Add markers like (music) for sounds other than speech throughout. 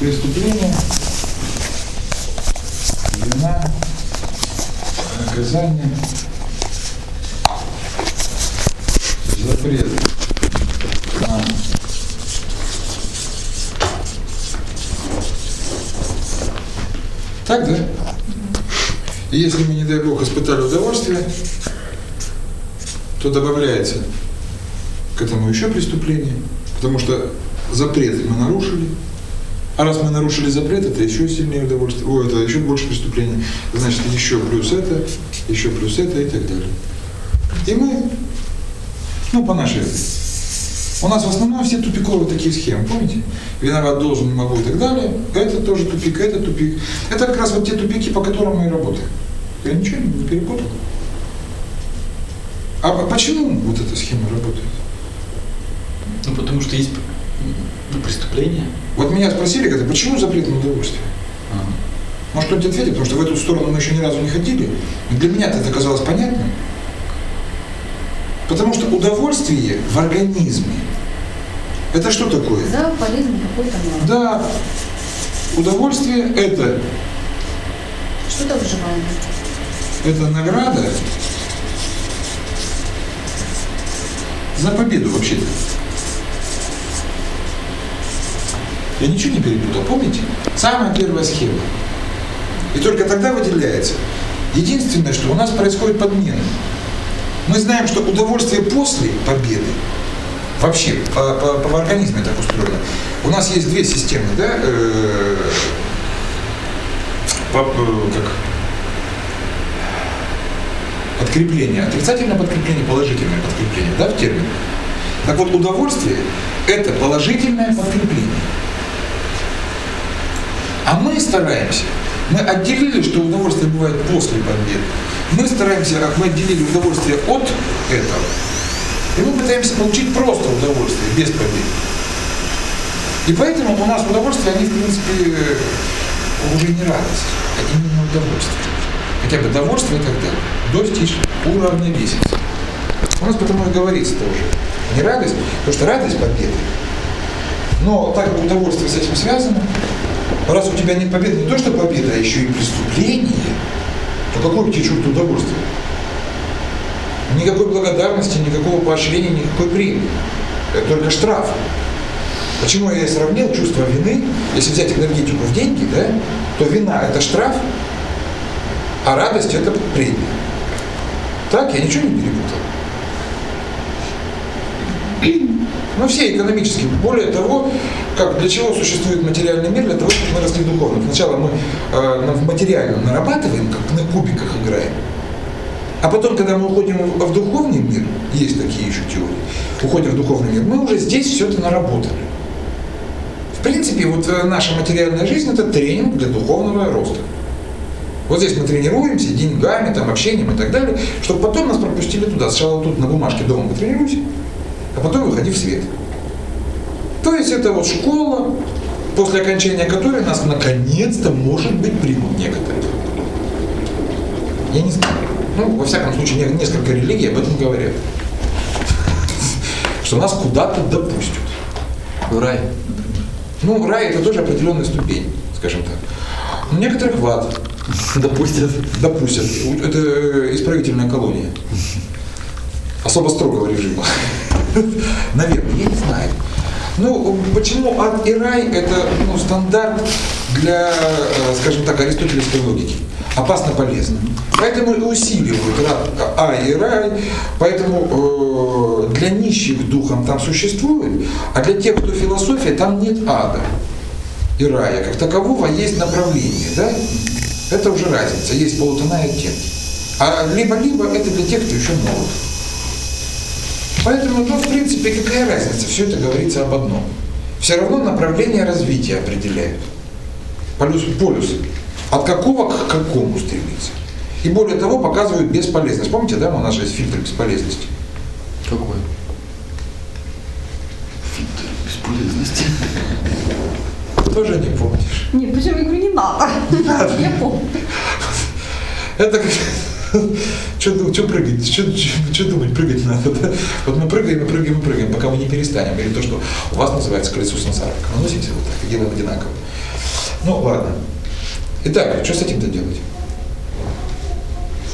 преступление, вина, наказание, запрет на Так, да? И если мы, не дай Бог, испытали удовольствие, то добавляется к этому еще преступление, потому что запрет мы нарушили, а раз мы нарушили запрет, это еще сильнее удовольствие, о, это еще больше преступление, значит, еще плюс это, еще плюс это и так далее. И мы, ну, по нашей у нас в основном все тупиковые такие схемы, помните? Виноват, должен, не могу и так далее. Это тоже тупик, это тупик. Это как раз вот те тупики, по которым мы и работаем. Я ничего не перепутал. А почему вот эта схема работает? Ну, потому что есть ну, преступление. Вот меня спросили, когда, почему запрет на удовольствие? Ага. Может, кто-нибудь ответит, потому что в эту сторону мы еще ни разу не ходили. И для меня это оказалось понятным. Потому что удовольствие в организме – это что такое? За полезный какой-то Да. Удовольствие – это… Что-то выживаемое. Это награда за победу вообще-то. Я ничего не перепутал, помните? Самая первая схема. И только тогда выделяется. Единственное, что у нас происходит подмена. Мы знаем, что удовольствие после победы, вообще по, по, по организме так устроено. У нас есть две системы, да, э, по, как подкрепление, отрицательное подкрепление, положительное подкрепление, да, в термине. Так вот, удовольствие – это положительное подкрепление. А мы стараемся, мы отделили, что удовольствие бывает после победы. Мы стараемся, как мы отделили удовольствие от этого, и мы пытаемся получить просто удовольствие, без победы. И поэтому у нас удовольствие, они, в принципе, уже не радость, а именно удовольствие. Хотя бы довольствие и так далее. Достичь уравновеситься. У нас потому и говорится тоже. Не радость, потому что радость победы. Но так как удовольствие с этим связано, раз у тебя нет победы, не то что победа, а еще и преступление, то какое тебе черт удовольствие? Никакой благодарности, никакого поощрения, никакой премии. Это только штраф. Почему я сравнил чувство вины, если взять энергетику в деньги, да, то вина – это штраф, а радость – это премия. Так, я ничего не перепутал. Ну, все экономические. Более того, как, для чего существует материальный мир? Для того, чтобы мы росли духовно. Сначала мы э, в материальном нарабатываем, как на кубиках играем. А потом, когда мы уходим в духовный мир, есть такие еще теории, уходим в духовный мир, мы уже здесь все это наработали. В принципе, вот э, наша материальная жизнь – это тренинг для духовного роста. Вот здесь мы тренируемся деньгами, там, общением и так далее, чтобы потом нас пропустили туда. Сначала тут на бумажке дома мы тренируемся, а потом выходи в свет. То есть это вот школа, после окончания которой нас наконец-то, может быть, примут некоторые. Я не знаю. Ну, во всяком случае, несколько религий об этом говорят. Что нас куда-то допустят. В рай. Ну, рай это тоже определенная ступень, скажем так. Но некоторых в ад. Допустят. Допустят. Это исправительная колония. Особо строгого режима. (laughs) Наверное, я не знаю. Ну, почему ад и рай – это ну, стандарт для, э, скажем так, аристотелевской логики. Опасно полезно. Поэтому и усиливают а и рай. Поэтому э, для нищих духом там существует, а для тех, кто философия, там нет ада и рая. Как такового есть направление. Да? Это уже разница. Есть полутона и оттенки. А либо-либо это для тех, кто еще молод. Поэтому, ну, в принципе, какая разница? Все это говорится об одном. Все равно направление развития определяют. Полюс, полюс. От какого к какому стремиться. И более того, показывают бесполезность. Помните, да, у нас же есть фильтр бесполезности? Какой? Фильтр бесполезности. Тоже не помнишь. Нет, почему я говорю, не надо. Не надо. Я помню. Это как... Что прыгать? Что думать? Прыгать надо, да? Вот мы прыгаем, мы прыгаем, мы прыгаем, пока мы не перестанем. Или то, что у вас называется колесо сансары. Мы носимся вот так и делаем одинаково. Ну, ладно. Итак, что с этим-то делать?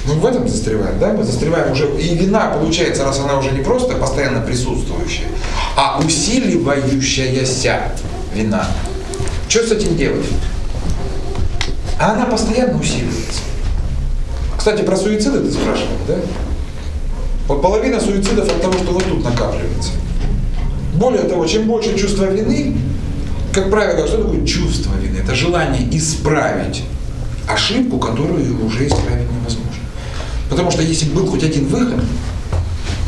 Мы в этом застреваем, да? Мы застреваем уже, и вина получается, раз она уже не просто постоянно присутствующая, а усиливающаяся вина. Что с этим делать? А она постоянно усиливается. Кстати, про суициды ты спрашивал, да? Вот половина суицидов от того, что вот тут накапливается. Более того, чем больше чувства вины, как правило, что такое чувство вины? Это желание исправить ошибку, которую уже исправить невозможно. Потому что если был хоть один выход,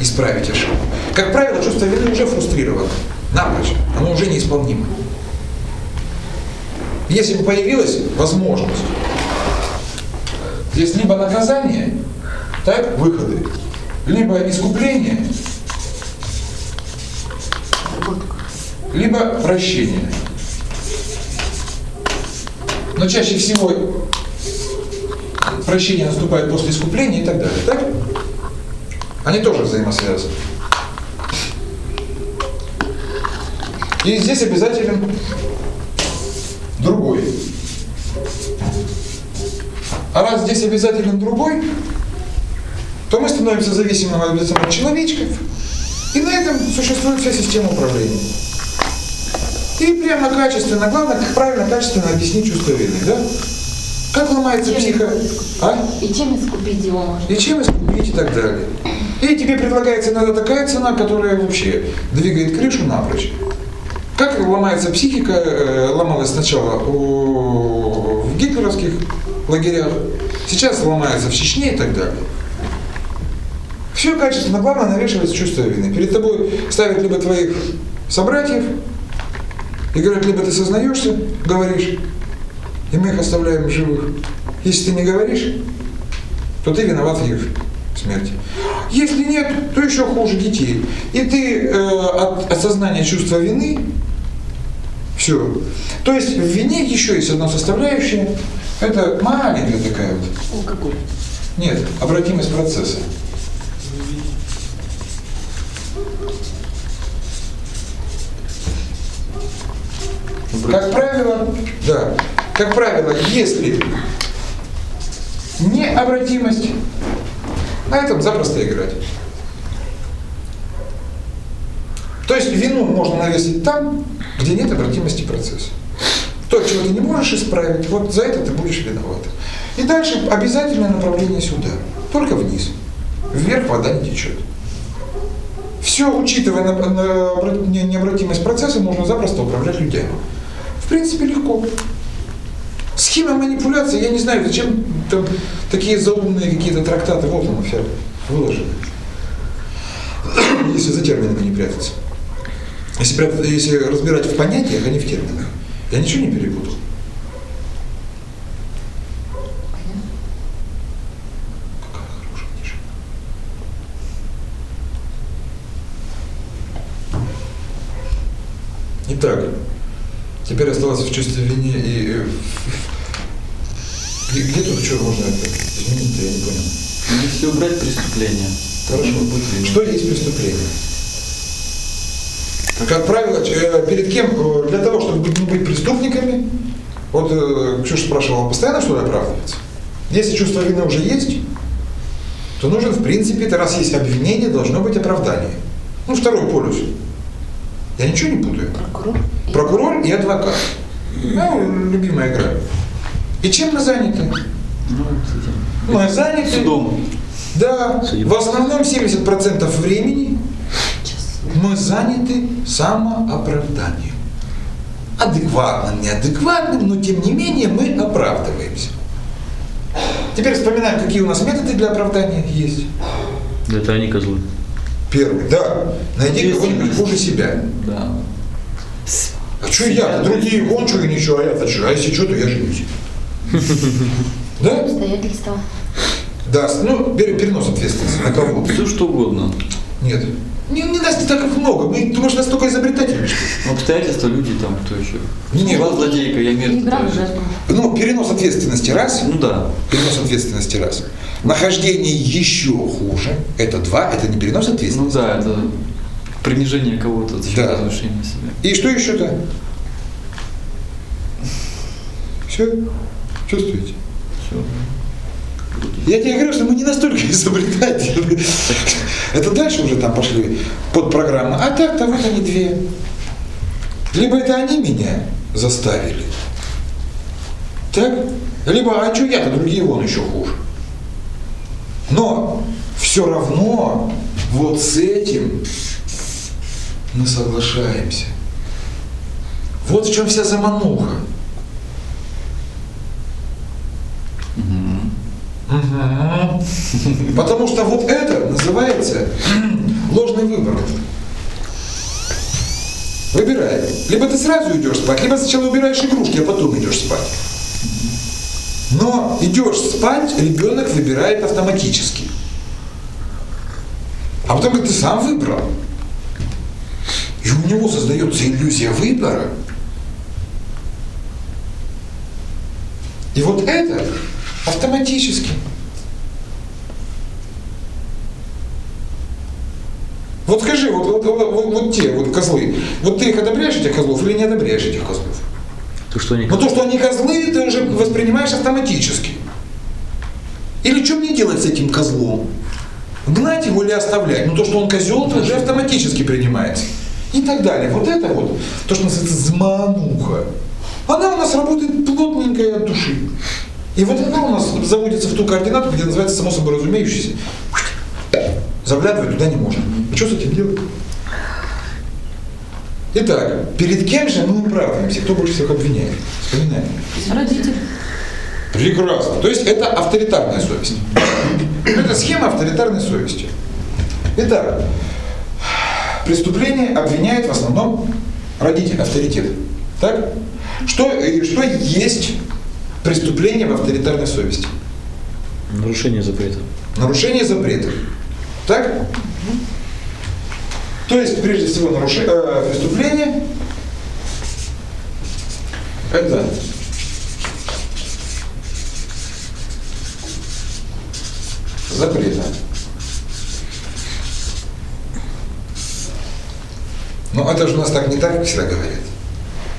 исправить ошибку, как правило, чувство вины уже фрустрировано, напрочь, оно уже неисполнимо. Если бы появилась возможность, здесь либо наказание, так, выходы, либо искупление, либо прощение. Но чаще всего прощение наступает после искупления и так далее, так? Они тоже взаимосвязаны. И здесь обязательно другой. А раз здесь обязательно другой, то мы становимся зависимым от человечков, и на этом существует вся система управления. И прямо качественно, главное, как правильно, качественно объяснить чувство вины, да? Как ломается психо... А? И чем искупить его можно? И чем искупить и так далее. И тебе предлагается иногда такая цена, которая вообще двигает крышу напрочь. Как ломается психика, э, ломалась сначала у, гитлеровских лагерях, сейчас ломается в Чечне и так далее. Все качественно, главное навешивается чувство вины. Перед тобой ставят либо твоих собратьев, и говорят, либо ты сознаешься, говоришь, и мы их оставляем живых. Если ты не говоришь, то ты виноват в их смерти. Если нет, то еще хуже детей. И ты э, от осознания чувства вины, все. То есть в вине еще есть одна составляющая, это маленькая такая вот. Алкоголь. Нет, обратимость процесса. Как правило, да, как правило, если необратимость, на этом запросто играть. То есть вину можно навесить там, где нет обратимости процесса. То, чего ты не можешь исправить, вот за это ты будешь виноват. И дальше обязательное направление сюда, только вниз. Вверх вода не течет. Все, учитывая на, на, необратимость процесса, можно запросто управлять людьми. В принципе, легко. Схема манипуляции, я не знаю, зачем там такие заумные какие-то трактаты, вот оно все выложено. Если за терминами не прятаться. Если, если разбирать в понятиях, а не в терминах, я ничего не перепутал. Итак, Теперь осталось в чувстве вины и... Э, (laughs) где, где тут что можно это изменить я не понял. Если убрать преступление. Хорошо. Что есть преступление? Как правило, э, перед кем, э, для того, чтобы не быть преступниками, вот Ксюша спрашивала, постоянно что-то оправдывается? Если чувство вины уже есть, то нужен, в принципе, это раз есть обвинение, должно быть оправдание. Ну, второй полюс. Я ничего не путаю. Прокурор? Прокурор и адвокат. Ну, любимая игра. И чем мы заняты? Ну, мы заняты... Судом. Да. В основном 70% времени мы заняты самооправданием. Адекватным, неадекватным, но тем не менее мы оправдываемся. Теперь вспоминаем, какие у нас методы для оправдания есть. Это они козлы. Первый, да. Найди кого-нибудь хуже себя. Да. А что я? Другие вон что и ничего, а я-то что? А если что, то я женюсь. (laughs) Да? Обстоятельства. Да, ну, перенос ответственности на кого? Все что угодно. Нет. Не, не нас не так много. Мы, ты можешь настолько изобретательны, что Ну, обстоятельства, люди там, кто еще? Не, не, Была злодейка, я мертв. Игра в жертву. Ну, перенос ответственности раз. Ну да. Перенос ответственности раз. Нахождение еще хуже. Это два, это не перенос Ну ответственности. да, это принижение кого-то Да. возвышения себя. И что еще-то? (laughs) Все? Чувствуете? Всё. Я тебе говорю, что мы не настолько (laughs) изобретательны. Это дальше уже там пошли под программы. А так-то вот они две. Либо это они меня заставили. Так? Либо, а что я-то, другие вон еще хуже. Но все равно вот с этим мы соглашаемся. Вот в чем вся замануха. Потому что вот это называется ложный выбор. Выбирай. Либо ты сразу идешь спать, либо сначала убираешь игрушки, а потом идешь спать. Но идешь спать, ребенок выбирает автоматически. А потом говорит, ты сам выбрал. И у него создается иллюзия выбора. И вот это автоматически. Вот скажи, вот, вот, вот, вот- те вот козлы, вот ты их одобряешь этих козлов или не одобряешь этих козлов? То, что они... Но то, что они козлы, ты уже воспринимаешь автоматически. Или что мне делать с этим козлом? Гнать его или оставлять? Ну то, что он козел, это уже автоматически принимается. И так далее. Вот это вот, то, что называется змануха. Она у нас работает плотненькая от души. И вот она у нас заводится в ту координату, где называется само собой разумеющееся. Заглядывать туда не можно. И что с этим делать? Итак, перед кем же мы оправдываемся? Кто больше всех обвиняет? Вспоминаем. Родитель. Прекрасно. То есть это авторитарная совесть. Это схема авторитарной совести. Итак, преступление обвиняет в основном родитель, авторитет. Так? Что, что есть преступление в авторитарной совести? Нарушение запрета. Нарушение запретов. Так? То есть, прежде всего, наруше- э, преступление это запрета. Но это же у нас так не так, как всегда говорят.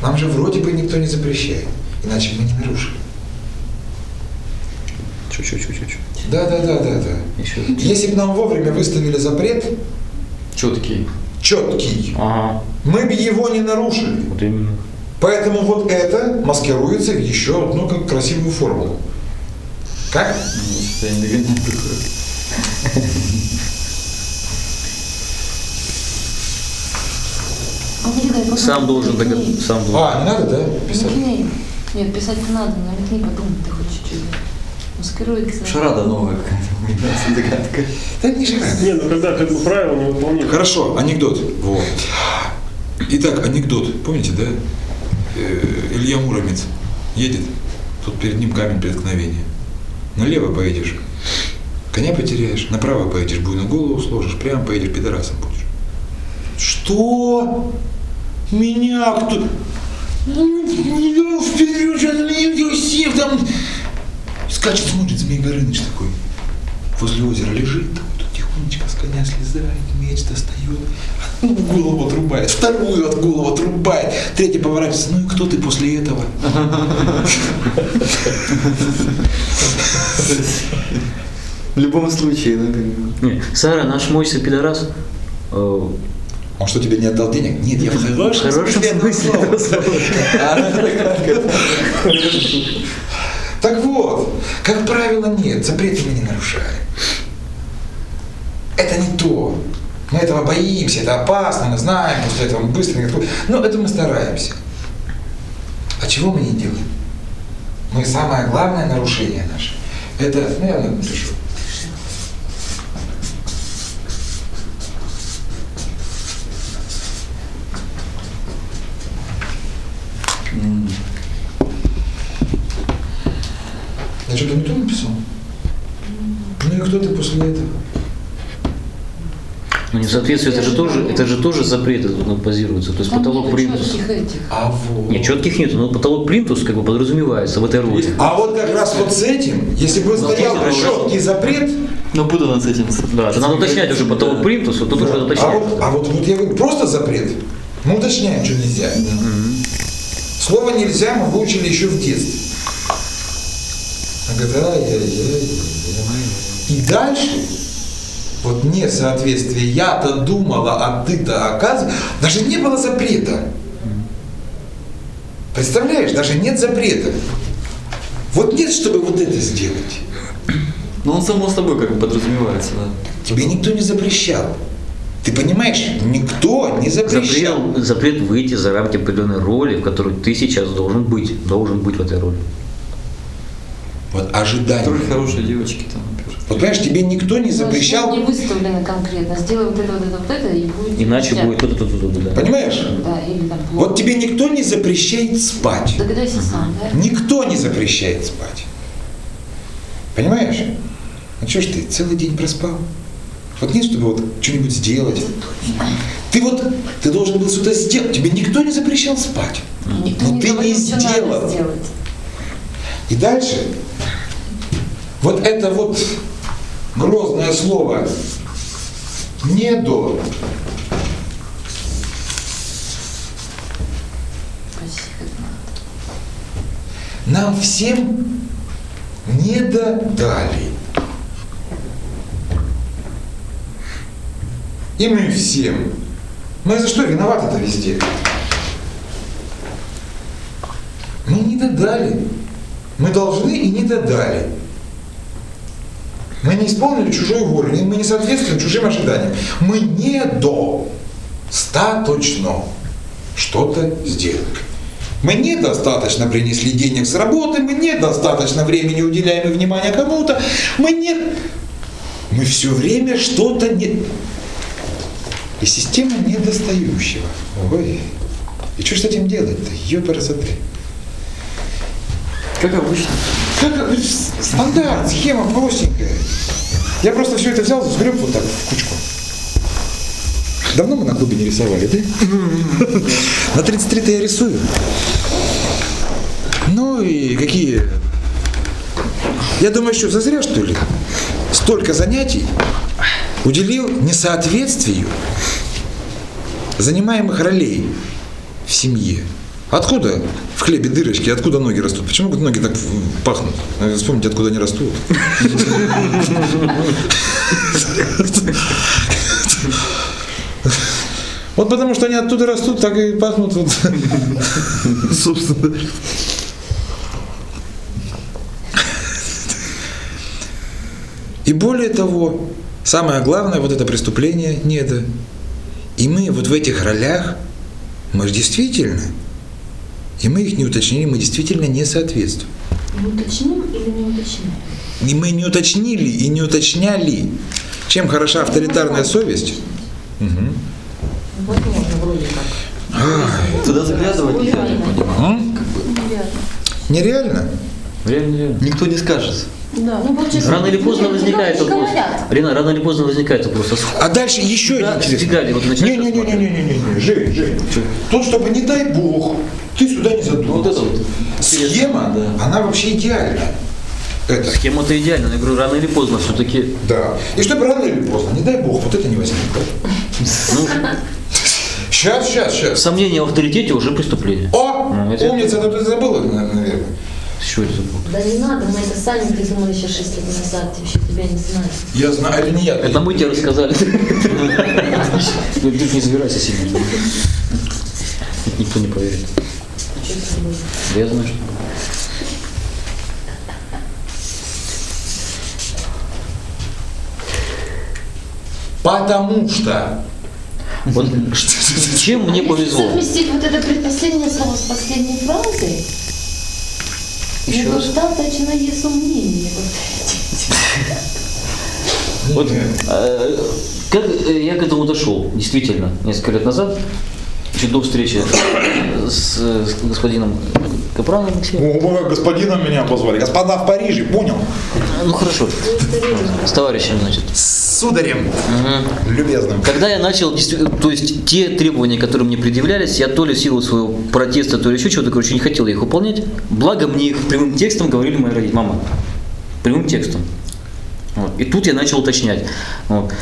Нам же вроде бы никто не запрещает, иначе мы не нарушили. Чуть-чуть-чуть-чуть. Да, да, да, да, да. Еще. Если бы нам вовремя выставили запрет Четкий. четкий, Ага. мы бы его не нарушили. Вот именно. Поэтому вот это маскируется в еще одну как красивую формулу. Как? Ну, не. А Сам должен догадаться. Сам должен. А, не надо, да, писать? Намекни. Нет, писать надо, намекни, подумай ты хоть чуть-чуть. Маскируется. Шарада новая какая-то. (laughs) Догадка. Да не надо. Не, ну когда как бы правило не выполняется. Хорошо, анекдот. Вот. Итак, анекдот. Помните, да? Э, Илья Муромец едет, тут перед ним камень преткновения. Налево поедешь, коня потеряешь, направо поедешь, буйную голову сложишь, прямо поедешь, пидорасом будешь. Что? Меня кто? Ну, вперед, я всех там... Скачет, смотрит, Змей Горыныч такой. Возле озера лежит, такой, тут тихонечко с коня слезает, меч достает, одну голову отрубает, вторую от голову отрубает, третий поворачивается, ну и кто ты после этого? В любом случае, ну как бы. Не, Сара, наш мойся пидорас. э, Он что, тебе не отдал денег? Нет, я в хорошем смысле этого этого слова. (laughs) Так вот, как правило, нет, запреты мы не нарушаем. Это не то. Мы этого боимся, это опасно, мы знаем, после этого мы быстро... Но это мы стараемся. А чего мы не делаем? Мы самое главное нарушение наше. Это, ну я. М. Я что-то не то написал? Ну и кто ты после этого? Ну, несоответствие, это же тоже, это же тоже ну, базируются. То есть Там потолок плинтус. А вот. Нет, четких нету, но потолок плинтус как бы подразумевается в этой роли. А вот как раз вот с этим, если бы стоял это четкий запрет, Ну, буду над этим. Да, это надо уточнять уже потолок плинтус, вот тут уже а уточнять. вот, а вот, вот я говорю, просто запрет. Мы уточняем, что нельзя. Слово нельзя мы выучили еще в детстве. Она говорит, ай-яй-яй. И дальше, вот несоответствие, я-то думала, а ты-то оказывается, даже не было запрета. Представляешь, даже нет запрета. Вот нет, чтобы вот это сделать. Ну, он само собой как бы подразумевается, да. Тебе никто не запрещал. Ты понимаешь, никто не запрещал. Запрет, запрет выйти за рамки определенной роли, в которой ты сейчас должен быть, должен быть в этой роли. Вот ожидание. Которые хорошие девочки там. Вот понимаешь, тебе никто не запрещал. Не выставлено конкретно. Сделай вот это, вот это, вот это, и будет... Иначе нельзя. будет то-то, то-то, то-то, да. Понимаешь? Да, или там плохо. Вот тебе никто не запрещает спать. Догадайся сам, да? Никто не запрещает спать. Понимаешь? Ну что ж ты целый день проспал? Вот нет, чтобы вот что-нибудь сделать. Ты вот, ты должен был что-то сделать. Тебе никто не запрещал спать. Никто Но не ты не говорил, надо сделал. И дальше, вот это вот грозное слово «не до», Почти как надо. нам всем не додали. И мы всем. Мы за что виноваты-то везде? Мы не додали. Мы должны и не додали. Мы не исполнили чужую волю, мы не соответствуем чужим ожиданиям. Мы не достаточно что-то сделали. Мы недостаточно принесли денег с работы, мы недостаточно времени уделяем и внимания кому-то, мы не... Мы все время что-то не... И система недостающего. Ой. И что с этим делать-то? Ёпарасоты. Как обычно. Как с- стандарт, схема простенькая. Я просто все это взял, сгреб вот так в кучку. Давно мы на клубе не рисовали, да? На 33-то я рисую. Ну и какие... Я думаю, что зазря, что ли? Столько занятий уделил несоответствию занимаемых ролей в семье. Откуда в хлебе дырочки, откуда ноги растут? Почему ноги так пахнут? Вспомните, откуда они растут. Вот потому что они оттуда растут, так и пахнут вот, собственно. И более того, самое главное, вот это преступление не это. И мы вот в этих ролях, мы же действительно, и мы их не уточнили, мы действительно не соответствуем. Не уточним или не уточним? И мы не уточнили и не уточняли, чем хороша авторитарная совесть. Мгм. Вот можно вроде как. Туда заглядывать нельзя, я понимаю. М? Нереально. Реально, реально. Никто не скажет. Да, ну получается... Рано или поздно Нет, возникает ну, вопрос. Рина, рано или поздно возникает вопрос. а? А дальше еще Да, один интересный. фига ли, вот начать Не-не-не-не-не-не, Жень, Жень. Тут, чтобы, не дай бог, ты сюда не задумался. Вот это вот. Схема, Да. она вообще идеальная. Это. Схема-то идеальная, но я говорю, рано или поздно все-таки. Да. И чтобы рано или поздно, не дай бог, вот это не возникло. Ну, Сейчас, сейчас, сейчас. сомнение в авторитете уже преступление. О, Ну, это- умница, ну ты забыла, наверное. Что это было? Да не надо, мы это сами придумали еще 6 лет назад, ты вообще тебя не знаешь. Я знаю, это не я. Это мы тебе рассказали. (laughs) Ну, Ты не забирайся сильно. Никто не поверит. Да я знаю, что. Потому что. Вот чем мне повезло? Совместить вот это предпоследнее слово с последней фразой. Еще раз. Недостаточно есть сомнений. Вот э, как э, я к этому дошел, действительно, несколько лет назад, еще до встречи с, с господином Капраном Алексеем. О, господина меня позвали. Господа в Париже, понял? Ну хорошо, с товарищем, значит. Сударем любезным. Когда я начал, то есть те требования, которые мне предъявлялись, я то ли в силу своего протеста, то ли еще чего-то, короче, не хотел их выполнять. Благо мне их прямым текстом говорили мои родители. Мама, прямым текстом. Вот. И тут я начал уточнять, вот.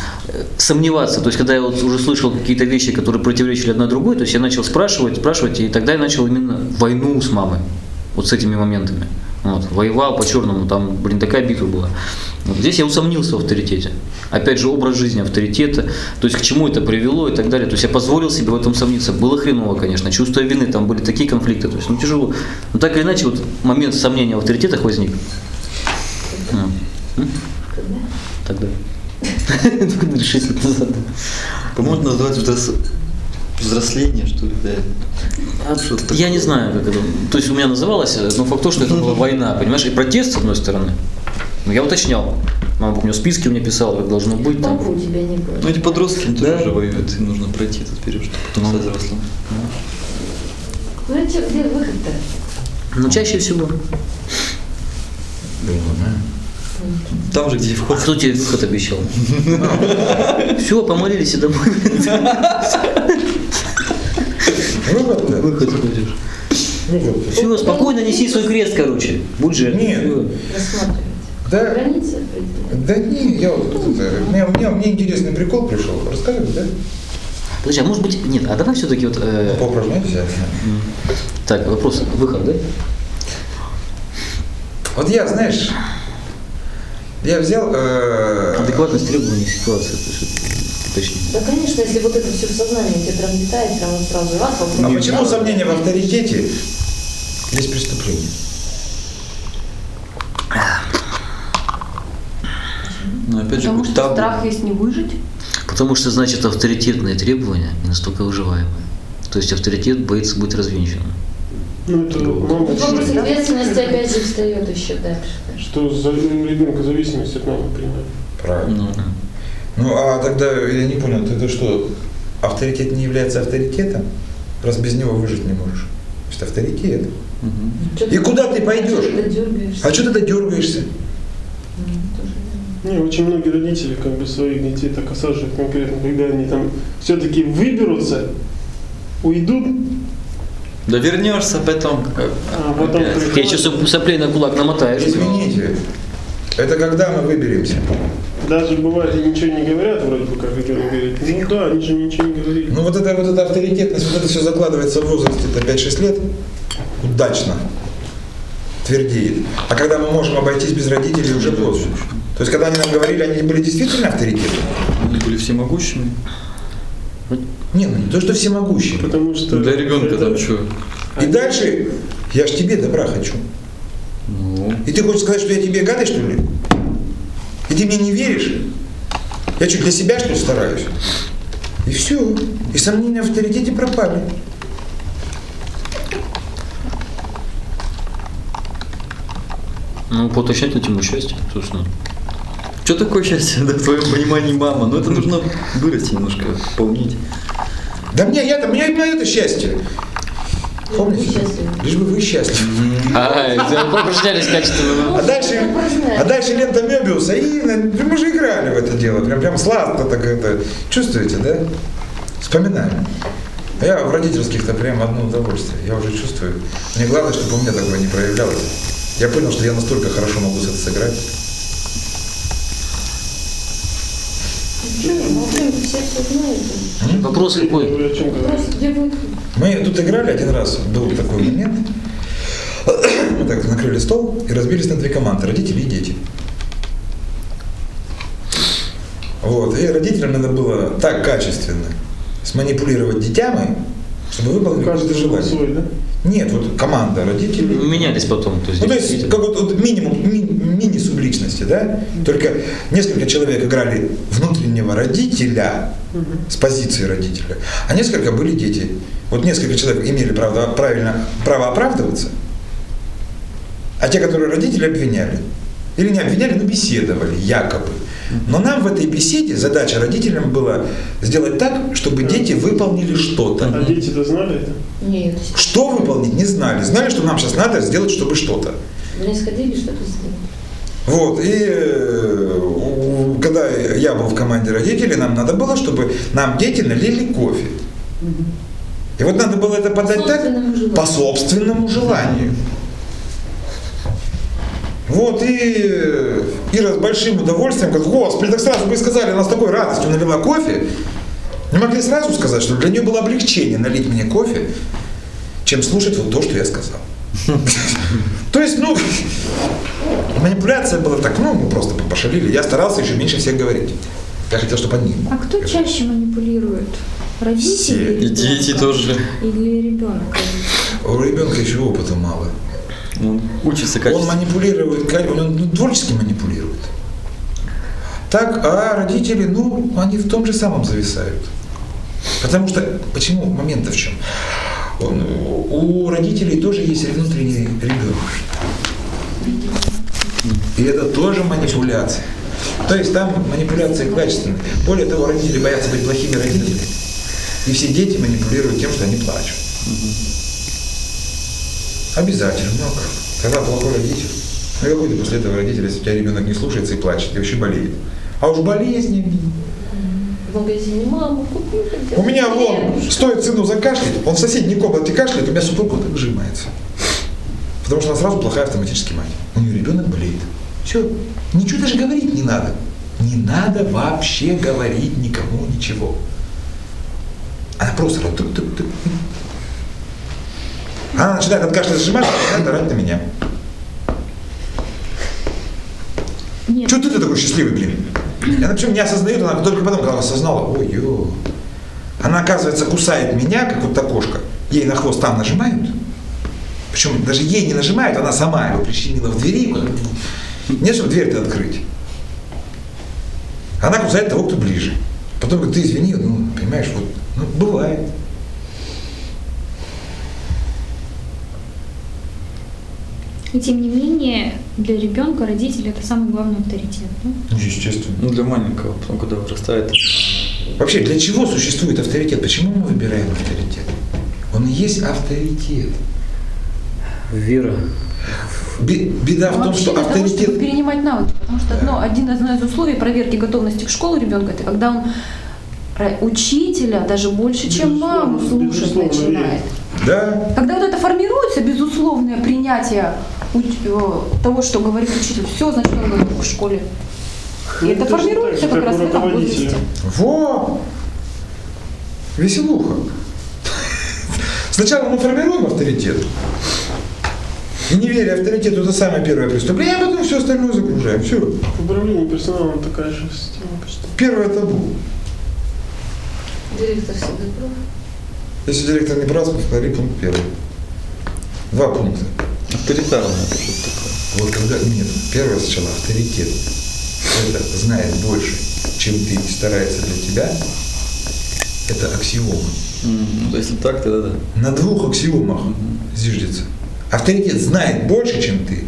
Сомневаться. То есть, когда я вот уже слышал какие-то вещи, которые противоречили одна другой, то есть я начал спрашивать, спрашивать, и тогда я начал именно войну с мамой, вот с этими моментами. Вот. Воевал по-черному, там, блин, такая битва была. Вот здесь я усомнился в авторитете. Опять же, образ жизни авторитета, то есть к чему это привело и так далее. То есть я позволил себе в этом сомниться. Было хреново, конечно, чувство вины, там были такие конфликты, то есть, ну, тяжело. Но так или иначе, вот момент сомнения в авторитетах возник. Ну. Тогда. (laughs) Шесть лет назад. По-моему, это называется взросление, что ли, да. А, Я не знаю, как это. То есть у меня называлось, но факт то, что это была война, понимаешь, и протест с одной стороны. Но я уточнял. Мама, помню, списки мне писала, как должно быть. Там. Папу у тебя не было. Ну, эти подростки Да. тоже воюют, им нужно пройти этот период, чтобы потом стать взрослым. Ну, а где выход-то? Но чаще всего. Там же, где А вход. кто тебе выход обещал? Все, помолились и домой. (laughs) Выход, да. Выход будешь. Все, спокойно неси свой крест, короче. Будь же. Нет. Да, Границы да не, я вот, тут, мне, мне, мне интересный прикол пришел. Расскажи, да? Подожди, а может быть, нет, а давай все-таки вот... э, Поупражняйтесь. а? так, вопрос, выход, да? Вот я, знаешь, я взял... э, Адекватность требований ситуации, то есть, вот, уточнить. Да, конечно, если вот это все в сознании тебе прям летает, прям вот сразу раз вопрос. А почему сомнение в авторитете есть преступление? Но опять же, Потому какой что табу. страх есть не выжить. Потому что, значит, авторитетные требования не настолько выживаемые. То есть авторитет боится быть развенчанным. Ну, это мама Вопрос ответственности опять же встает еще дальше. да. что за, у ребенка зависимость от мамы принимает. Правильно. Ну, Ну, а тогда я не понял, ты это что, авторитет не является авторитетом, раз без него выжить не можешь? Это авторитет. мгм. Чё И куда ты пойдешь? А что ты тогда дергаешься? Не, очень многие родители как бы своих детей так осаживают конкретно, когда они там все-таки выберутся, уйдут, Да вернешься потом. а потом еще соп- соплей на кулак намотаешь. Извините, это когда мы выберемся? Даже бывает и ничего не говорят, вроде бы, как ребенок говорит. Ну да, они же ничего не говорили. Ну вот это вот эта авторитетность, вот это все закладывается в возрасте это 5-6 лет, удачно твердеет. А когда мы можем обойтись без родителей, уже поздно. То есть, когда они нам говорили, они были действительно авторитетом? Они были всемогущими. Не, ну не то, что всемогущие. Потому что... Ну, Для ребенка это- там что? И дальше, я ж тебе добра хочу. Ну, И ты хочешь сказать, что я тебе гадый, что ли? Ты мне не веришь? Я что, для себя, что ли, стараюсь? И все. И сомнения в авторитете пропали. Ну, поуточнять на тему счастья, собственно. что такое счастье, да, в твоем понимании мама? Ну, это нужно вырасти немножко, поумнеть. Да мне, я-то, мне, мне это счастье. Помните? Лишь бы вы счастливы. А, упражнялись качественно. А дальше, а дальше лента Мебиуса, и ну, мы же играли в это дело. Прям, прям сладко так это. Чувствуете, да? Вспоминаем. А я в родительских-то прям одно удовольствие. Я уже чувствую. Мне главное, чтобы у меня такое не проявлялось. Я понял, что я настолько хорошо могу с это сыграть. Чё, молчим, все все знают. Вопрос какой? Вопрос, где вы? Мы тут играли один раз, был такой момент. Мы так накрыли стол и разбились на две команды, родители и дети. Вот, и родителям надо было так качественно сманипулировать детьми, чтобы выполнили какое-то желание. свой, да? Нет, вот команда родителей. Менялись потом. То есть, Ну, то есть, как вот, вот минимум, ми- мини-субличности, да? Только несколько человек играли внутреннего родителя с позиции родителя, а несколько были дети. Вот несколько человек имели право, правильно, право оправдываться, а те, которые родители обвиняли, или не обвиняли, но беседовали, якобы. Но нам в этой беседе задача родителям была сделать так, чтобы дети выполнили что-то. А дети-то знали это? Нет. Что выполнить, не знали. Знали, что нам сейчас надо сделать, чтобы что-то. Вы не сходили, что-то сделали. Вот, и э, когда я был в команде родителей, нам надо было, чтобы нам дети налили кофе. И вот надо было это подать так собственному желанию. по собственному желанию. Вот, и Ира с большим удовольствием говорит, господи, так сразу бы и сказали, она с такой радостью налила кофе. Не могли сразу сказать, что для нее было облегчение налить мне кофе, чем слушать вот то, что я сказал. (laughs) То есть, ну, манипуляция была так, ну, мы просто пошалили. Я старался еще меньше всех говорить. Я хотел, чтобы они... А кто чаще манипулирует? Родители? И дети тоже. Или ребенок? У ребенка еще опыта мало. Он учится Он качественно. манипулирует, ка- он ну, творчески манипулирует. Так, а родители, ну, они в том же самом зависают. Потому что, почему, момент в чем? Он, у родителей тоже есть внутренний ребенок. И это тоже манипуляция. То есть там манипуляции качественные. Более того, родители боятся быть плохими родителями. И все дети манипулируют тем, что они плачут. Обязательно. Ну а как? Когда плохой родитель? Ну какой ты после этого родитель, если у тебя ребенок не слушается и плачет, и вообще болеет? А уж болезни. В магазине мама купи. У меня вон, стоит сыну закашлять, он в соседней комнате кашляет, у меня супруг вот так сжимается. Потому что она сразу плохая автоматически мать. У нее ребенок болеет. Все. Ничего даже говорить не надо. Не надо вообще говорить никому ничего. Она просто Она начинает от кашля сжимать, начинает орать на меня. Нет. Чего ты такой счастливый, блин? И она причем не осознает, она только потом, когда осознала, ой, ё. Она, оказывается, кусает меня, как вот та кошка. Ей на хвост там нажимают. Причем даже ей не нажимают, она сама его прищемила в двери. Не чтобы дверь-то открыть. Она кусает того, кто ближе. Потом говорит, ты извини, ну, понимаешь, вот, ну, бывает. И тем не менее, для ребенка родитель это самый главный авторитет. да? Ну, естественно. Ну, для маленького, потом, когда вырастает, Вообще, для чего существует авторитет? Почему мы выбираем авторитет? Он и есть авторитет. Вера. Бе- Беда в том, Вообще что для того, чтобы авторитет... перенимать навыки. Потому что одно, один, одно из условий проверки готовности к школе ребенка, это когда он ро- учителя даже больше, чем маму слушать начинает. Да, Когда вот это формируется, безусловное принятие э, того, что говорит учитель, все, значит, он к школе. И Ну, это точно формируется так же, как раз в этом возрасте. Во! Веселуха. Сначала мы формируем авторитет. И не веря авторитету, это самое первое преступление, а потом все остальное загружаем. Все. Управление персоналом такая же система почти. Первое табу. Директор всегда прав. Если директор не прав, повтори пункт первый. Два пункта. авторитарное это что-то такое. Вот когда, нет, первое сначала авторитет. Это знает больше, чем ты и старается для тебя. Это аксиома. Ну, Если так, тогда да. На двух аксиомах зиждется. Авторитет знает больше, чем ты,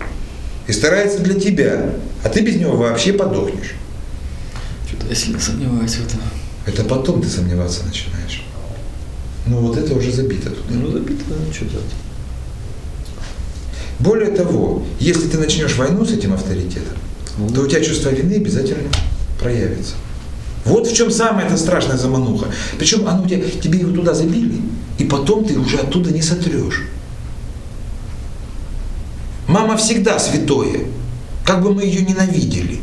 и старается для тебя, а ты без него вообще подохнешь. Что-то я сильно сомневаюсь в этом. Это потом ты сомневаться начинаешь. Но вот это уже забито туда. Ну, забито, да, что делать. Более того, если ты начнешь войну с этим авторитетом, то у тебя чувство вины обязательно проявится. Вот в чем самая эта страшная замануха. Причем оно у тебя, тебе его туда забили, и потом ты уже оттуда не сотрешь. Мама всегда святое, как бы мы ее ненавидели.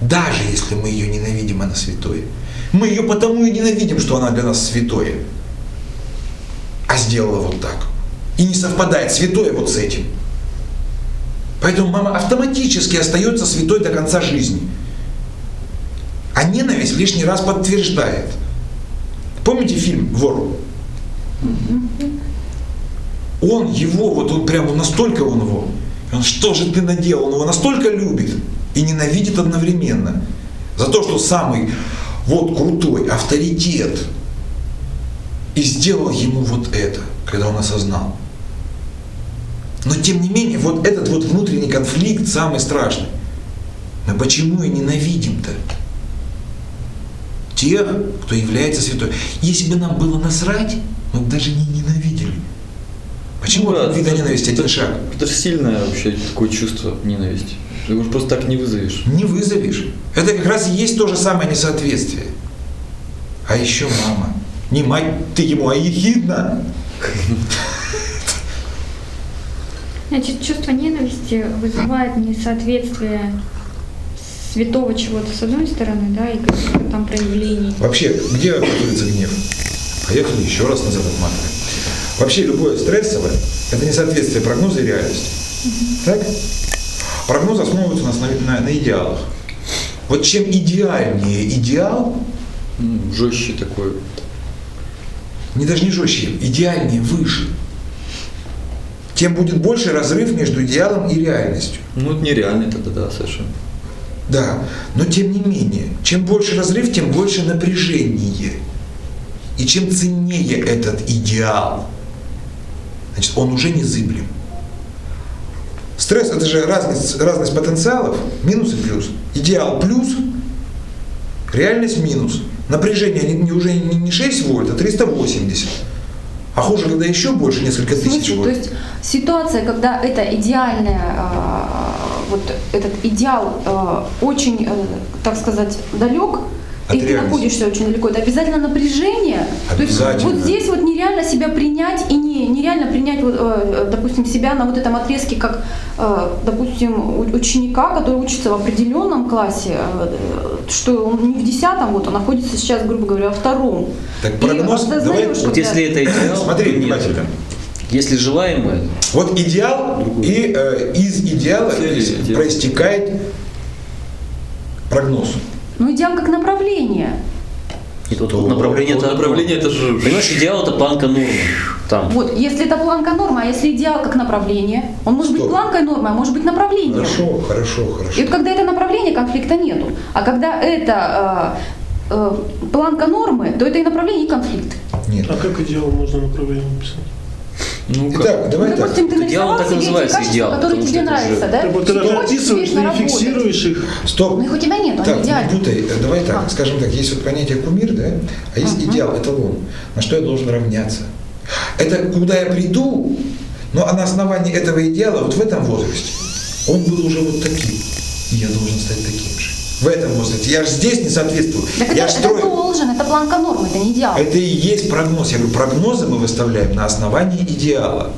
Даже если мы ее ненавидим, она святое. Мы ее потому и ненавидим, что она для нас святое. А сделала вот так. И не совпадает святое вот с этим. Поэтому мама автоматически остается святой до конца жизни. А ненависть лишний раз подтверждает. Помните фильм «Вор»? Он его, вот он прямо настолько он его, он что же ты наделал, он его настолько любит и ненавидит одновременно. За то, что самый вот крутой авторитет и сделал ему вот это, когда он осознал. Но тем не менее, вот этот вот внутренний конфликт самый страшный. Мы почему и ненавидим-то? Тех, кто является святой. Если бы нам было насрать, мы бы даже не ненавидели. Почему Ну да, вида ненависти один шаг? Это же сильное вообще такое чувство ненависти. Ты его просто так не вызовешь. Не вызовешь. Это как раз и есть то же самое несоответствие. А еще мама. Не мать ты ему, а ехидна. Значит, чувство ненависти вызывает несоответствие святого чего-то с одной стороны, да, и каких-то там проявлений. Вообще, где находится гнев? Поехали еще раз назад отматываем. Вообще, любое стрессовое – это несоответствие прогноза и реальности. Так? Прогноз основывается на, на- на идеалах. Вот чем идеальнее идеал, жестче такое. не даже не жестче, идеальнее, выше, тем будет больше разрыв между идеалом и реальностью. Ну, это нереально тогда, да, совершенно. Да, но тем не менее, чем больше разрыв, тем больше напряжение. И чем ценнее этот идеал, значит, он уже незыблем. Стресс – это же разность, разность потенциалов, минус и плюс. Идеал плюс, реальность минус. Напряжение не, не- уже не не 6 вольт, а 380. А хуже, когда еще больше, несколько В тысяч смысле, то вольт. есть ситуация, когда это идеальная, а, вот этот идеал а, очень, э, так сказать, далек, От и ты реальности. находишься очень далеко, это обязательно напряжение. То есть Обязательно. вот здесь вот нереально себя принять и не, нереально принять, вот, э, допустим, себя на вот этом отрезке, как, э, допустим, ученика, который учится в определенном классе, э, что он не в десятом, вот он находится сейчас, грубо говоря, во втором. Так И прогноз, давай- Вот если это (coughs) идеал, Смотри внимательно. Если желаемое, Вот идеал, и э, из идеала идеал. проистекает прогноз. Ну, идеал как направление. и тут вот направление это направление это же... Понимаешь, идеал это планка нормы. Там. Вот, если это планка норма, а если идеал как направление, он может Что? быть планкой нормы, а может быть направлением. Хорошо, хорошо, хорошо. И вот когда это направление, конфликта нету. А когда это э, э, планка нормы, то это и направление, и конфликт. Нет. А как идеал можно направление написать? Ну, как? Итак, давай ну, так. допустим, ты Идеал так и называется качества, идеал, которые потому тебе же- нравятся, да? Так вот, ты ты описываешь, успешно ты фиксируешь их. Стоп. Ну их у тебя нет, Так, идеальный. не путай. Э, Давай так, А. скажем так, есть вот понятие кумир, да? А есть идеал, эталон. На что я должен равняться? Это куда я приду, но на основании этого идеала, вот в этом возрасте, он был уже вот таким. И я должен стать таким. В этом возрасте. Я же здесь не соответствую. Так это, я это строю. должен, это планка нормы, это не идеал. Это и есть прогноз. Я говорю, прогнозы мы выставляем на основании идеала.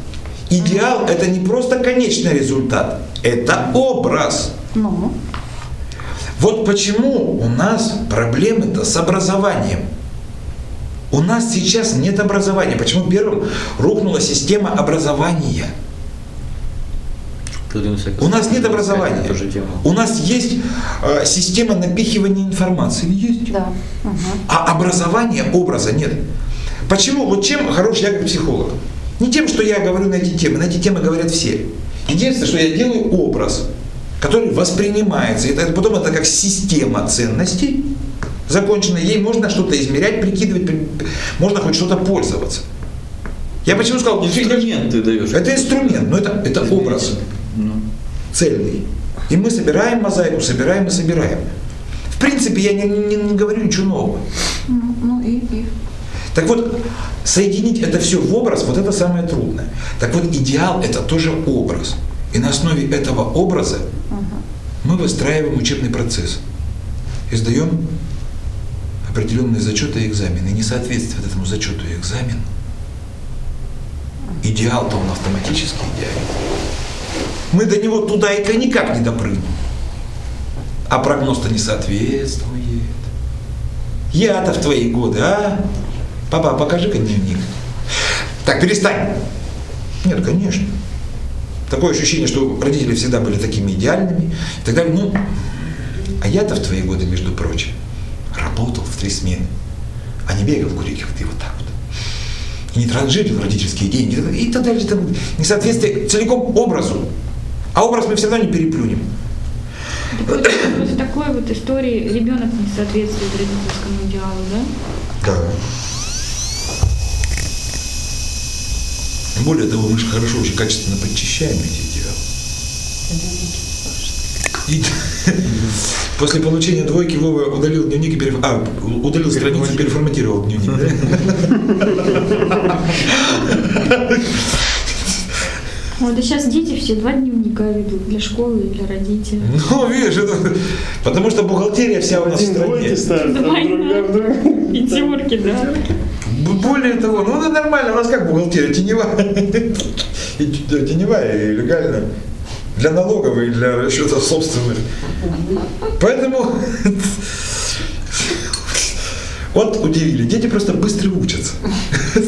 Идеал – это не просто конечный результат, это образ. Ну, Вот почему у нас проблемы-то с образованием. У нас сейчас нет образования. Почему первым рухнула система образования? У нас нет образования. У нас есть э, система напихивания информации. Есть. да. А образования, образа нет. Почему? Вот чем хорош я как психолог? Не тем, что я говорю на эти темы. На эти темы говорят все. Единственное, что я делаю образ, который воспринимается. И это, потом это как система ценностей закончена. Ей можно что-то измерять, прикидывать, при- можно хоть что-то пользоваться. Я почему сказал, Инструмент ты даешь. это инструмент, но это, это образ. Цельный. И мы собираем мозаику, собираем и собираем. В принципе, я не, не- не говорю ничего нового. Ну, ну и, и. Так вот, соединить это все в образ, вот это самое трудное. Так вот, идеал – это тоже образ. И на основе этого образа мы выстраиваем учебный процесс. И сдаем определенные зачеты и экзамены. И несоответствие этому зачету и экзамену, идеал-то он автоматически идеален. Мы до него туда и никак не допрыгнем. А прогноз-то не соответствует. Я-то в твои годы, а? Папа, покажи-ка дневник. Так, перестань. Нет, конечно. Такое ощущение, что родители всегда были такими идеальными и так далее. Ну, а я-то в твои годы, между прочим, работал в три смены, а не бегал в курилке, как ты вот так вот. И не транжирил родительские деньги и так далее. Там несоответствие целиком образу. А образ мы все равно не переплюнем. Так в такой вот истории ребенок не соответствует родительскому идеалу, да? Да. Более того, мы же хорошо, очень качественно подчищаем эти идеалы. И (laughs) после получения двойки Вова удалил дневник и переф... а, удалил страницу и переформатировал дневник. да? (laughs) Вот и сейчас дети все два дневника ведут для школы и для родителей. Ну, видишь, это... потому что бухгалтерия вся у нас в стране. ставят, а в другом- Пятерки, да. Более того, ну это нормально, у нас как бухгалтерия, теневая. И Теневая и легально. Для налоговой и для расчетов собственных. Поэтому (laughs) вот удивили. Дети просто быстро учатся. (laughs)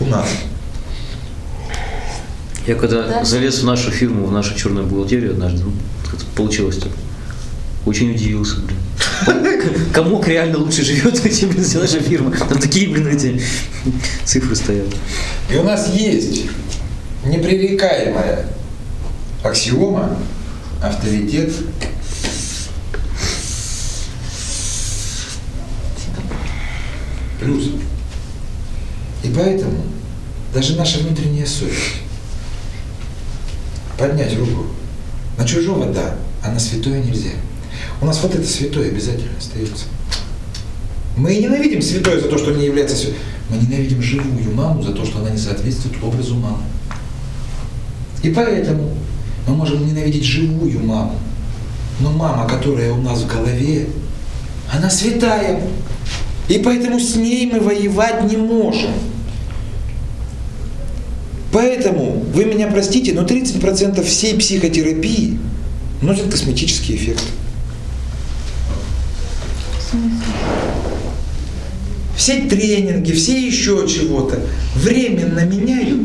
У нас. Я когда Да. залез в нашу фирму, в нашу черную бухгалтерию однажды, ну, получилось так. Очень удивился, блин. Кому реально лучше живет, (laughs) чем вся наша фирма? Там такие, блин, эти цифры стоят. И у нас есть непререкаемая аксиома, авторитет. Плюс. И поэтому даже наша внутренняя совесть поднять руку на чужого да, а на святое нельзя. У нас вот это святое обязательно остается. Мы ненавидим святое за то, что не является святой. Мы ненавидим живую маму за то, что она не соответствует образу мамы. И поэтому мы можем ненавидеть живую маму. Но мама, которая у нас в голове, она святая. И поэтому с ней мы воевать не можем. Поэтому, вы меня простите, но 30% всей психотерапии носят косметический эффект. Все тренинги, все еще чего-то временно меняют,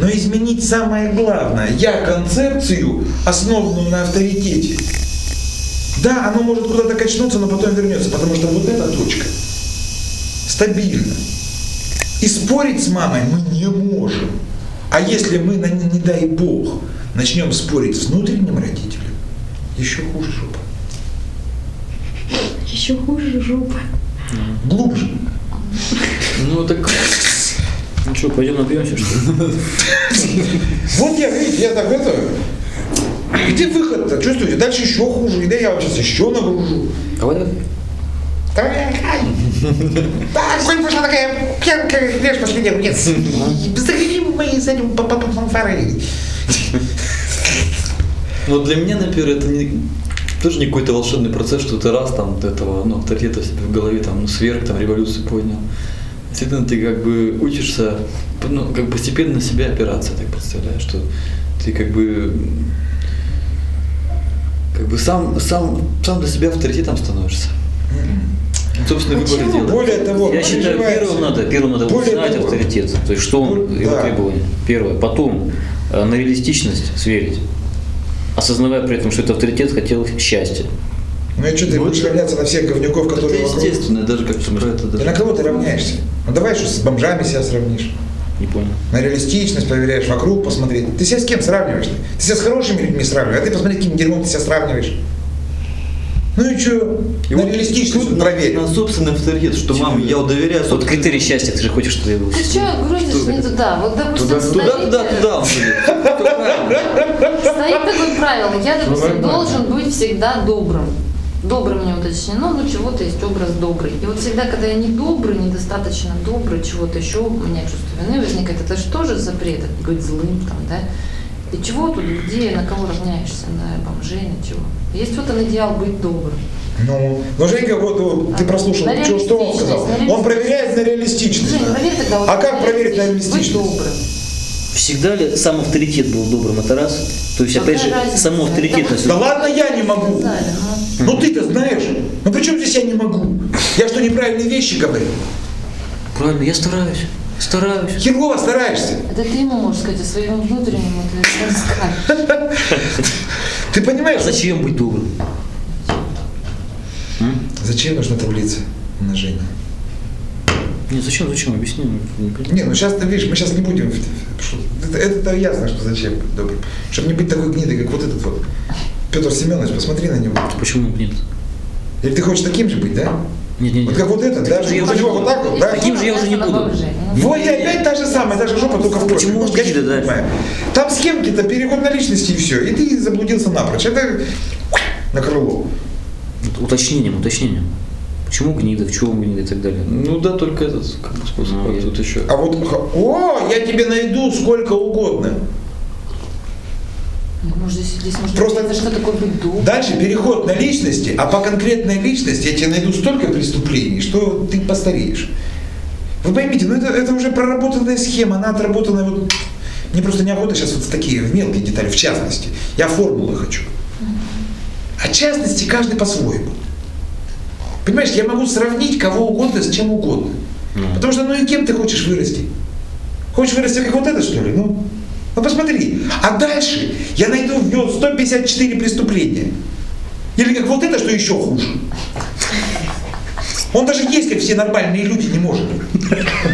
но изменить самое главное, я концепцию, основанную на авторитете. Да, оно может куда-то качнуться, но потом вернется, потому что вот эта точка стабильна. И спорить с мамой мы не можем. А если мы, не дай бог, начнем спорить с внутренним родителем, еще хуже жопа. Еще хуже жопа. Глубже. Ну так. Ну что, пойдем напьемся, что ли? Вот я, видите, я так это... Где выход-то? Чувствуете? Дальше еще хуже. И да я вот сейчас еще нагружу. Давай, (laughs) Да, хоть пошла такая пьянка, лишь последний огурец. Загляни мои за ним фанфары. Но для меня, например, это не, тоже не какой-то волшебный процесс, что ты раз там этого ну, авторитета себе в голове там, ну, сверх, там, революцию поднял. Действительно, ты как бы учишься, ну, как постепенно на себя опираться, так представляю, что ты как бы как бы сам, сам, сам для себя авторитетом становишься. Собственно, выбор Почему? делаешь. Более того, Я считаю, первым надо, первым надо Более узнать того, авторитет, то есть что он, Боль- его да. требования. Первое. Потом э, на реалистичность сверить, осознавая при этом, что этот авторитет хотел счастья. Ну и что ты Ну, будешь это- равняться на всех говнюков, Это которые вокруг? естественно, даже как-то про это И на даже. кого ты равняешься? Ну давай что с бомжами себя сравнишь. Не понял. На реалистичность проверяешь, вокруг посмотреть. Ты себя с кем сравниваешь? Ты себя с хорошими людьми сравниваешь, а ты посмотри, каким дерьмом ты себя сравниваешь. Ну и что? Вот реалистичность тут на, проверь. на собственный авторитет, что маме я вот доверяю. Вот критерий счастья, ты же хочешь, чтобы я был Ты что, грузишь не туда? Вот, допустим, Туда, туда, стоит, туда, туда он стоит такое правило. Я, допустим, должен быть всегда добрым. Добрым не уточнено, но чего-то есть образ добрый. И вот всегда, когда я не добрый, недостаточно добрый, чего-то еще, у меня чувство вины возникает. Это же тоже запрет, быть злым там, да? И чего тут, где, на кого равняешься, на бомжей, на чего? Есть вот он идеал быть добрым. Ну, но Женька, вот, вот ты прослушал, На что, что он сказал? Он проверяет на реалистичность. Жень, проверь тогда вот А как проверить на реалистичность? Быть добрым. Всегда ли сам авторитет был добрым, это раз? То есть, Какая опять же, разница? саму авторитетность. Да ладно, я не могу. Ну. Ну ты-то знаешь. Ну при чем здесь я не могу? Я что, неправильные вещи говорю? Правильно, я стараюсь. Стараюсь. Херово стараешься. Это ты ему можешь сказать, (laughs) а своему внутреннему ты не скажешь. Ты А понимаешь? зачем быть добрым? Зачем нужна таблица умножения? Нет, зачем, зачем? Объясни. ну, не ну сейчас ты видишь, мы сейчас не будем. Это, это ясно, что зачем быть добрым. Чтобы не быть такой гнидой, как вот этот вот. Петр Семенович, посмотри на него. Почему нет? Или ты хочешь таким же быть, да? Нет, нет, Вот нет. как вот этот, да? же я Вот него вот так вот, да? Таким же я уже не буду. Вот и опять та же самая, та же жопа, только в. Почему Вот, он конечно, да? понимаю. Там схемки-то переход на личности и все. И ты заблудился напрочь. Это на крыло. Уточнением, уточнением. Почему гнида, в чем гнида и так далее. Ну да, только этот как бы, способ. Ну, а я- тут еще. А вот, о, я тебе найду сколько угодно. Может, здесь, здесь можно Просто- понять, что такое быть добрым. Дальше переход на личности, а по конкретной личности я тебе найду столько преступлений, что ты постареешь. Вы поймите, ну это, это уже проработанная схема, она отработана вот... Мне просто неохота сейчас вот в такие, в мелкие детали, в частности. Я формулы хочу. А частности каждый по-своему. Понимаешь, я могу сравнить кого угодно с чем угодно. Потому что, ну и кем ты хочешь вырасти? Хочешь вырасти как вот это, что ли? Ну, ну посмотри. А дальше я найду в нем 154 преступления. Или как вот это, что еще хуже. Он даже есть, как все нормальные люди, не может.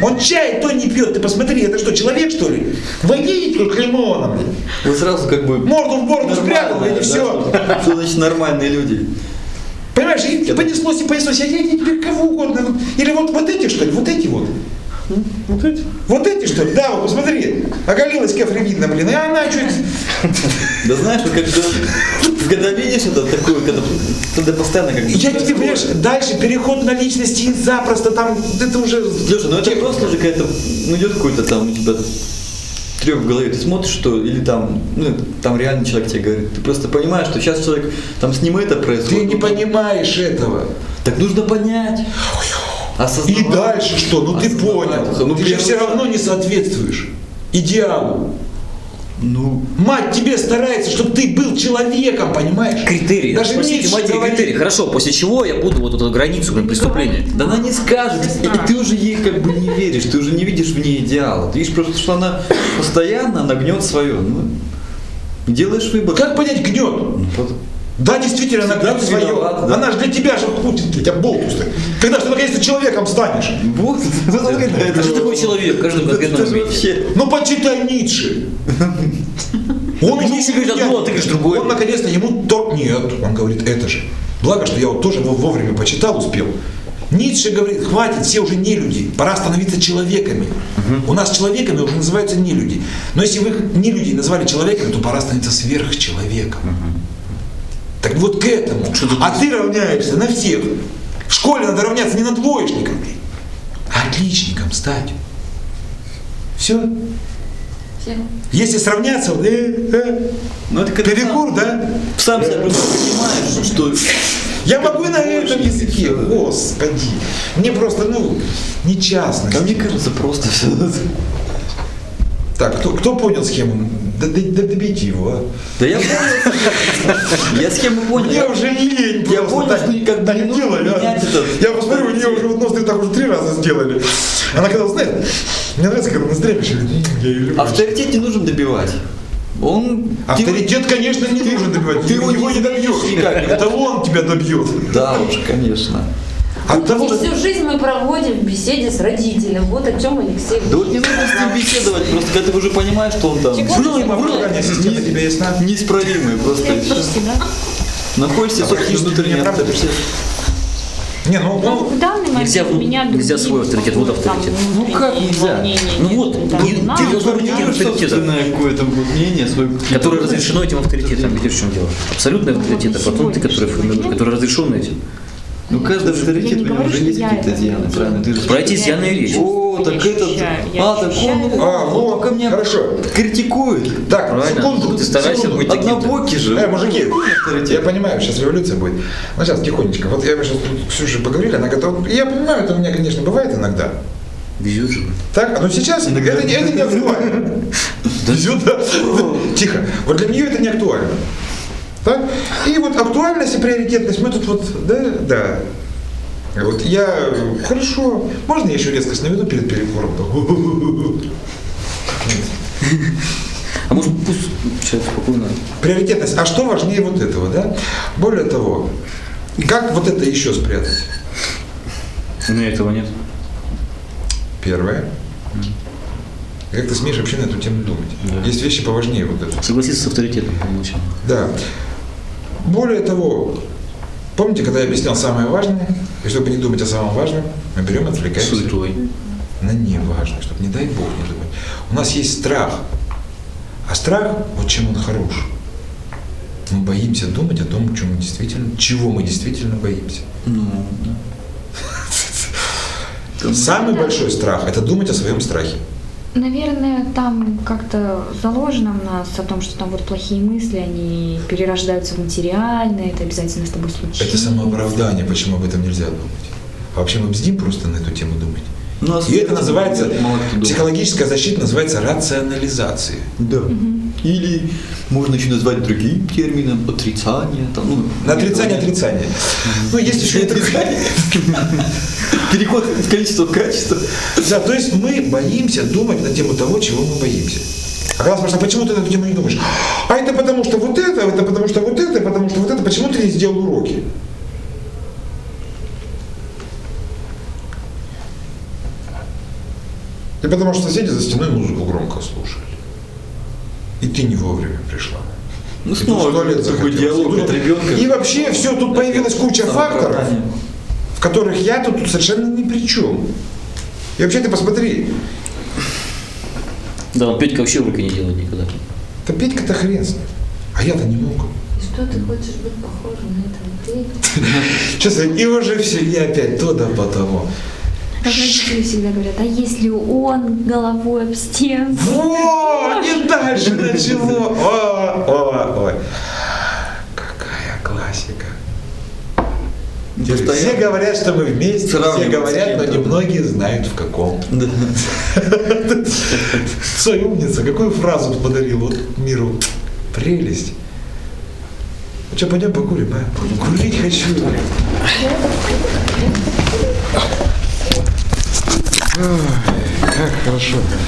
Он чай то не пьет. Ты посмотри, это что, человек, что ли? Водитель как лимоном. Вы сразу как бы... Морду в бороду спрятал, и да, все. Что, что значит нормальные люди? Понимаешь, и понеслось, и понеслось. Я, я, я тебе кого угодно. Или вот, вот эти, что ли, вот эти вот. Вот эти. Вот эти, что ли? Да, вот посмотри. Оголилась Кефри видно, блин. И она чуть... (laughs) Да знаешь, вот когда, когда видишь это такое, когда, когда постоянно как бы... Я тебе, понимаешь, дальше переход на личности и запросто там, это уже... Леша, ну это просто уже какая-то, ну идет какой-то там у тебя трек в голове, ты смотришь, что, или там, ну, там реальный человек тебе говорит, ты просто понимаешь, что сейчас человек, там с ним это происходит. Ты не понимаешь этого. Так нужно понять. Осознавать. И дальше что? Ну ты понял. Ну, ты же все равно не соответствуешь идеалу. Ну, Мать тебе старается, чтобы ты был человеком, понимаешь? Критерии. Даже матери говорит. критерии. Хорошо, после чего я буду вот эту границу блин, преступления. да она не скажет, и ты уже ей как бы не веришь, ты уже не видишь в ней идеала. Ты видишь просто, что она постоянно, она гнет свое. Ну, делаешь выбор. Как понять гнет? Ну. Да, действительно, она ты свое. виноват, да. Она же для тебя же хочет, для тебя болтус. Когда же ты наконец-то человеком станешь? Это, Это же такой человек моменте. вообще. Ну почитай Ницше. Он Ницше говорит одно, а ты говоришь другое. Он наконец-то ему то нет. Он говорит, это же. Благо, что я вот тоже его вовремя почитал, успел. Ницше говорит, хватит, все уже не люди, пора становиться человеками. У нас человеками уже называются не люди. Но если вы не люди назвали человеками, то пора становиться сверхчеловеком. Так вот к этому. А ты равняешься на всех. В школе надо равняться не на двоечником, блин, а отличником стать. Все. Всем. Если сравняться, э, э, Ну, это перекур, да? сам, сам себя просто понимаешь, что Я могу на этом языке, господи. Мне просто, ну, не частность. Да мне кажется, просто все. Так, кто, кто понял схему? Да, да- да добейте его, а. Да я понял. Я схему понял. Мне уже лень Я понял, так, что никогда не делать, а. Я посмотрю, у нее уже вот ноздри так уже три раза сделали. Она когда узнает, мне нравится, когда ее люблю. Авторитет не нужно добивать. Он... Авторитет, конечно, не нужно добивать. ты его его не не добьешь. никак. Это он тебя добьет. Да уж, конечно. От того, И что всю жизнь мы проводим в беседе с родителем. Вот о чем Алексей Да вот не нужно с ним беседовать, просто когда ты уже понимаешь, что он там Врыл врыл, неисправимый, просто всё. находишься в собственной фактически ты внутренней не ну, Ну, он, в данный момент Нельзя в- меня нельзя другие свой авторитет, вот авторитет. там, Ну, как нельзя? Ну вот, там, не ты должен не быть авторитетом. какое-то мнение, свой... Которое разрешено этим авторитетом, видишь, в чем дело. Абсолютный авторитет, а потом ты, который формируешь, который разрешен этим. Ну, каждый авторитет, у него уже есть какие-то изъяны, правильно? Ты же Про эти изъяны и речь. О, так этот... А, так он, ощущаю. А, вот, только меня хорошо. критикует. Так, Правильно. секунду. Ты старайся быть таким. Однобокий же. Э, мужики, Авторитет. я понимаю, сейчас революция будет. Ну, сейчас, тихонечко. Вот я сейчас тут с Ксюшей поговорили, она говорит, вот я понимаю, это у меня, конечно, бывает иногда. Везет же. Так, но сейчас Иногда. это, не- это не актуально. Везет, да? Тихо. Вот для нее это не актуально. Так? И вот актуальность и приоритетность, мы тут вот, да, да. Вот я, хорошо, можно я еще резкость наведу перед перекуром? (laughs) А может пусть человек спокойно. Приоритетность. А что важнее вот этого, да? Более того, как вот это еще спрятать? У меня этого нет. Первое. Как ты смеешь вообще на эту тему думать? Да. Есть вещи поважнее вот этого. Согласиться с авторитетом по умолчанию. Да. Более того, помните, когда я объяснял самое важное, и чтобы не думать о самом важном, мы берем и отвлекаемся Суетой. на неважное, чтобы, не дай Бог, не думать. У нас есть страх. А страх, вот чем он хорош. Мы боимся думать о том, чем мы действительно, чего мы действительно боимся. Ну, да. (laughs) Самый большой страх – это думать о своем страхе. Наверное, там как-то заложено в нас о том, что там вот плохие мысли, они перерождаются в материальное, это обязательно с тобой случится. Это самооправдание, почему об этом нельзя думать. А вообще мы бздим просто на эту тему думать. Ну, а И это называется, психологическая защита называется рационализацией. Да. Или можно еще назвать другим термином отрицание. Там, ну, отрицание отрицание. Ну, есть еще и такое. (laughs) Переход в количество в качество. Да, то есть мы боимся думать на тему того, чего мы боимся. А когда спрашивают, а почему ты на эту тему не думаешь? А это потому что вот это, это потому что вот это, потому что вот это. Почему ты не сделал уроки? И потому что соседи за стеной музыку громко слушали. И ты не вовремя пришла. Ну, И снова в туалет такой диалог от ребенка. И вообще все, тут появилась куча факторов, в которых я тут совершенно ни при чем. И вообще ты посмотри, Да, он Петька вообще уроки не делает никогда. да Петька-то хрен с ним. А я-то не мог. И что ты хочешь быть похожим на этого? (laughs) Сейчас и уже все, и опять то да потому. Как родители всегда говорят, а если он головой об стену? О, и дальше начало. О, о, ой. Какая классика. Все говорят, что мы вместе, все говорят, но немногие знают в каком. Да. Цой умница, какую фразу подарил вот миру? Прелесть. Ну что, пойдем покурим, а? Курить хочу. Ой, как хорошо.